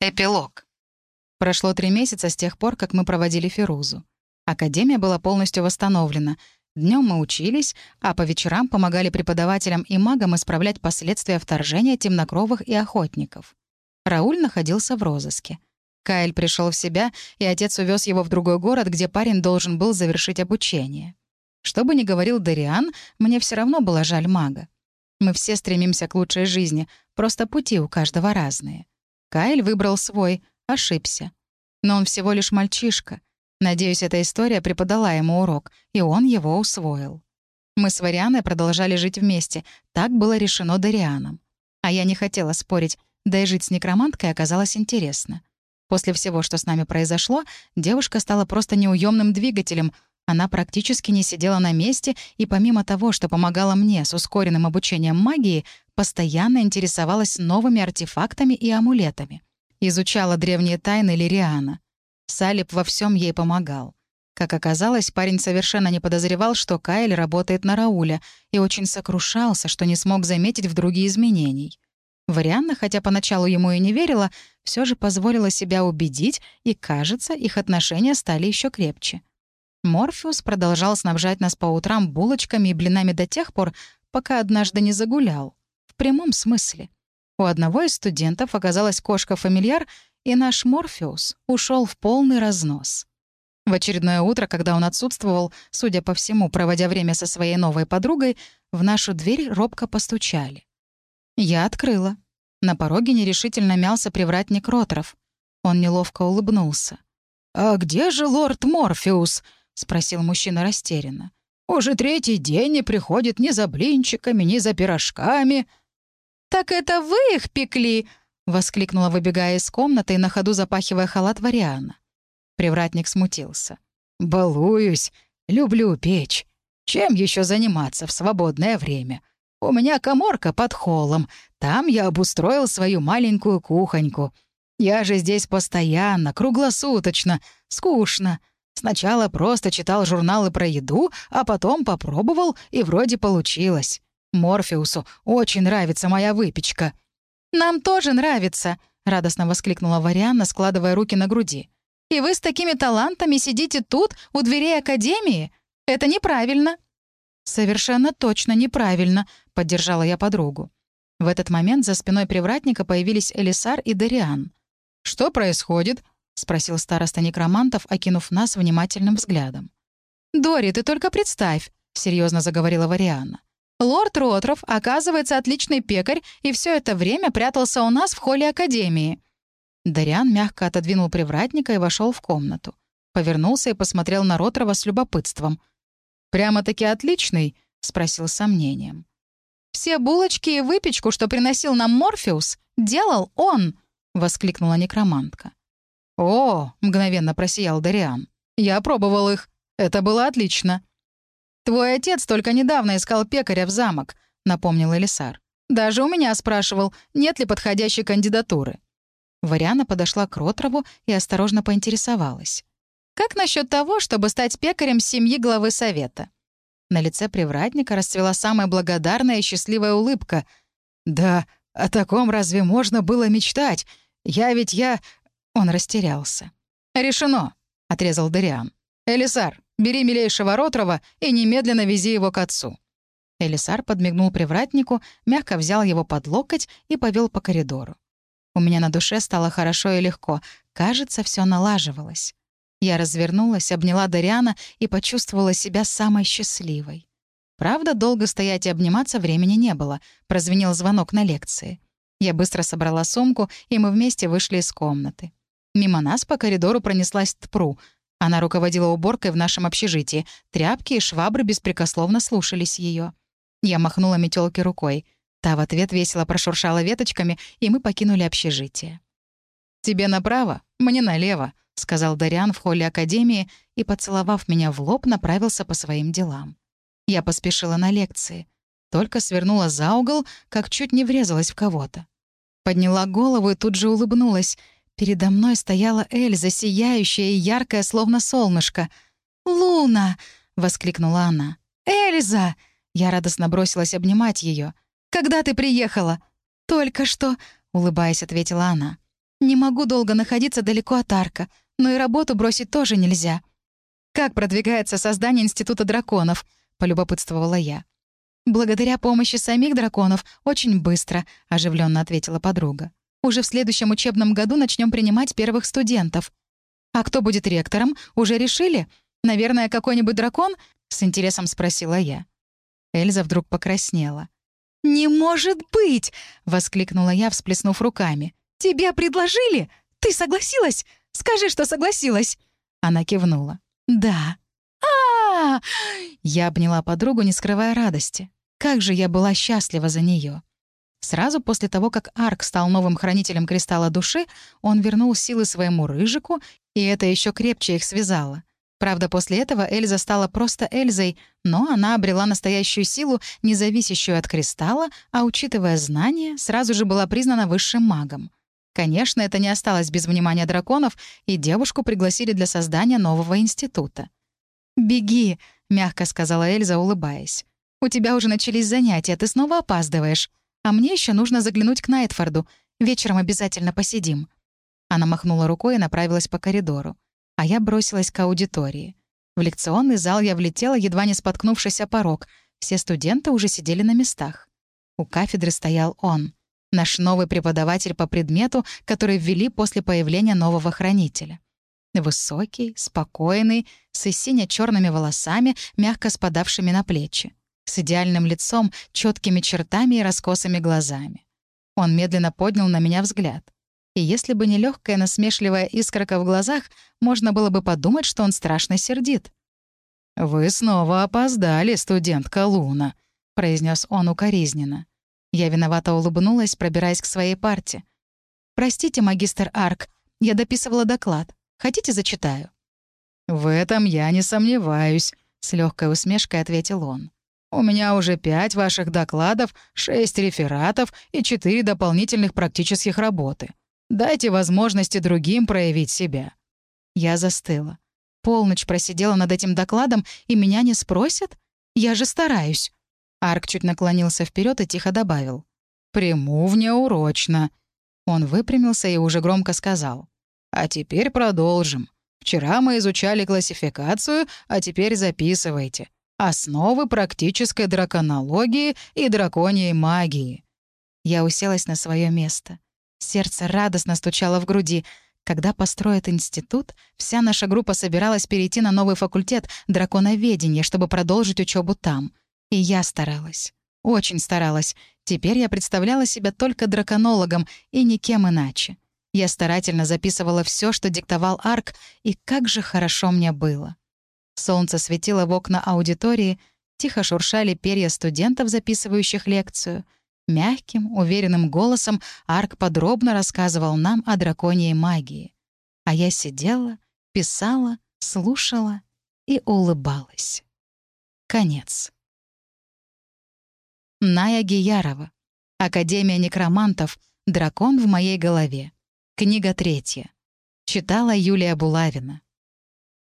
Эпилог. Прошло три месяца с тех пор, как мы проводили Ферузу. Академия была полностью восстановлена. Днем мы учились, а по вечерам помогали преподавателям и магам исправлять последствия вторжения темнокровых и охотников. Рауль находился в розыске. Кайл пришел в себя, и отец увез его в другой город, где парень должен был завершить обучение. Что бы ни говорил Дариан, мне все равно было жаль мага. Мы все стремимся к лучшей жизни, просто пути у каждого разные. Кайл выбрал свой, ошибся. Но он всего лишь мальчишка. Надеюсь, эта история преподала ему урок, и он его усвоил. Мы с Варианой продолжали жить вместе. Так было решено Дарианом. А я не хотела спорить, да и жить с некроманткой оказалось интересно. После всего, что с нами произошло, девушка стала просто неуемным двигателем. Она практически не сидела на месте, и помимо того, что помогала мне с ускоренным обучением магии, постоянно интересовалась новыми артефактами и амулетами. Изучала древние тайны Лириана. Салип во всем ей помогал. Как оказалось, парень совершенно не подозревал, что Кайл работает на Рауля, и очень сокрушался, что не смог заметить вдруг изменений. Варианна, хотя поначалу ему и не верила, все же позволила себя убедить, и, кажется, их отношения стали еще крепче. Морфеус продолжал снабжать нас по утрам булочками и блинами до тех пор, пока однажды не загулял прямом смысле. У одного из студентов оказалась кошка-фамильяр, и наш Морфеус ушел в полный разнос. В очередное утро, когда он отсутствовал, судя по всему, проводя время со своей новой подругой, в нашу дверь робко постучали. Я открыла. На пороге нерешительно мялся привратник Ротров. Он неловко улыбнулся. «А где же лорд Морфеус?» — спросил мужчина растерянно. «Уже третий день не приходит ни за блинчиками, ни за пирожками». «Так это вы их пекли?» — воскликнула, выбегая из комнаты и на ходу запахивая халат Вариана. Привратник смутился. «Балуюсь. Люблю печь. Чем еще заниматься в свободное время? У меня коморка под холлом. Там я обустроил свою маленькую кухоньку. Я же здесь постоянно, круглосуточно. Скучно. Сначала просто читал журналы про еду, а потом попробовал, и вроде получилось. Морфеусу очень нравится моя выпечка». «Нам тоже нравится», — радостно воскликнула Варианна, складывая руки на груди. «И вы с такими талантами сидите тут, у дверей Академии? Это неправильно». «Совершенно точно неправильно», — поддержала я подругу. В этот момент за спиной привратника появились Элисар и Дариан. «Что происходит?» — спросил староста некромантов, окинув нас внимательным взглядом. «Дори, ты только представь», — серьезно заговорила Варианна. Лорд Ротров, оказывается, отличный пекарь, и все это время прятался у нас в холле Академии». Дариан мягко отодвинул привратника и вошел в комнату. Повернулся и посмотрел на Ротрова с любопытством. «Прямо-таки отличный?» — спросил с сомнением. «Все булочки и выпечку, что приносил нам Морфеус, делал он!» — воскликнула некромантка. «О!» — мгновенно просиял Дариан. «Я пробовал их. Это было отлично». «Твой отец только недавно искал пекаря в замок», — напомнил Элисар. «Даже у меня спрашивал, нет ли подходящей кандидатуры». Вариана подошла к Ротрову и осторожно поинтересовалась. «Как насчет того, чтобы стать пекарем семьи главы совета?» На лице привратника расцвела самая благодарная и счастливая улыбка. «Да, о таком разве можно было мечтать? Я ведь я...» Он растерялся. «Решено», — отрезал Дариан. «Элисар, Бери милейшего Ротрова и немедленно вези его к отцу». Элисар подмигнул привратнику, мягко взял его под локоть и повел по коридору. У меня на душе стало хорошо и легко. Кажется, все налаживалось. Я развернулась, обняла Дариана и почувствовала себя самой счастливой. Правда, долго стоять и обниматься времени не было. Прозвенел звонок на лекции. Я быстро собрала сумку, и мы вместе вышли из комнаты. Мимо нас по коридору пронеслась Тпру — она руководила уборкой в нашем общежитии. Тряпки и швабры беспрекословно слушались ее. Я махнула метелке рукой. Та в ответ весело прошуршала веточками, и мы покинули общежитие. «Тебе направо, мне налево», — сказал Дариан в холле академии и, поцеловав меня в лоб, направился по своим делам. Я поспешила на лекции. Только свернула за угол, как чуть не врезалась в кого-то. Подняла голову и тут же улыбнулась — Передо мной стояла Эльза, сияющая и яркая, словно солнышко. «Луна!» — воскликнула она. «Эльза!» Я радостно бросилась обнимать ее. «Когда ты приехала?» «Только что», — улыбаясь, ответила она. Не могу долго находиться далеко от арка, но и работу бросить тоже нельзя. «Как продвигается создание Института драконов?» — полюбопытствовала я. «Благодаря помощи самих драконов очень быстро», — оживленно ответила подруга. «Уже в следующем учебном году начнем принимать первых студентов». «А кто будет ректором? Уже решили? Наверное, какой-нибудь дракон?» — с интересом спросила я. Эльза вдруг покраснела. «Не может быть!» — воскликнула я, всплеснув руками. «Тебе предложили? Ты согласилась? Скажи, что согласилась!» Она кивнула. «Да». А, -а, а Я обняла подругу, не скрывая радости. Как же я была счастлива за нее. Сразу после того, как Арк стал новым хранителем кристалла души, он вернул силы своему рыжику, и это еще крепче их связало. Правда, после этого Эльза стала просто Эльзой, но она обрела настоящую силу, не зависящую от кристалла, а, учитывая знания, сразу же была признана высшим магом. Конечно, это не осталось без внимания драконов, и девушку пригласили для создания нового института. «Беги», — мягко сказала Эльза, улыбаясь. «У тебя уже начались занятия, ты снова опаздываешь. А мне еще нужно заглянуть к Найтфорду. Вечером обязательно посидим». Она махнула рукой и направилась по коридору а я бросилась к аудитории. В лекционный зал я влетела, едва не споткнувшись о порог. Все студенты уже сидели на местах. У кафедры стоял он, наш новый преподаватель по предмету, который ввели после появления нового хранителя. Высокий, спокойный, с сине черными волосами, мягко спадавшими на плечи, с идеальным лицом, четкими чертами и раскосыми глазами. Он медленно поднял на меня взгляд — и если бы не легкая насмешливая искорка в глазах, можно было бы подумать, что он страшно сердит. «Вы снова опоздали, студентка Луна», — произнес он укоризненно. Я виновато улыбнулась, пробираясь к своей парте. «Простите, магистр Арк, я дописывала доклад. Хотите, зачитаю?» «В этом я не сомневаюсь», — с легкой усмешкой ответил он. «У меня уже пять ваших докладов, шесть рефератов и четыре дополнительных практических работы. Дайте возможности другим проявить себя». Я застыла. Полночь просидела над этим докладом, и меня не спросят? Я же стараюсь. Арк чуть наклонился вперед и тихо добавил. «Приму внеурочно». Он выпрямился и уже громко сказал. «А теперь продолжим. Вчера мы изучали классификацию, а теперь записывайте. Основы практической драконологии и драконьей магии». Я уселась на свое место. Сердце радостно стучало в груди. Когда построят институт, вся наша группа собиралась перейти на новый факультет драконоведения, чтобы продолжить учебу там. И я старалась. Очень старалась. Теперь я представляла себя только драконологом и никем иначе. Я старательно записывала все, что диктовал Арк, и как же хорошо мне было. Солнце светило в окна аудитории, тихо шуршали перья студентов, записывающих лекцию — Мягким, уверенным голосом Арк подробно рассказывал нам о драконьей магии. А я сидела, писала, слушала и улыбалась. Конец. Ная Гиярова. Академия некромантов. Дракон в моей голове. Книга третья. Читала Юлия Булавина.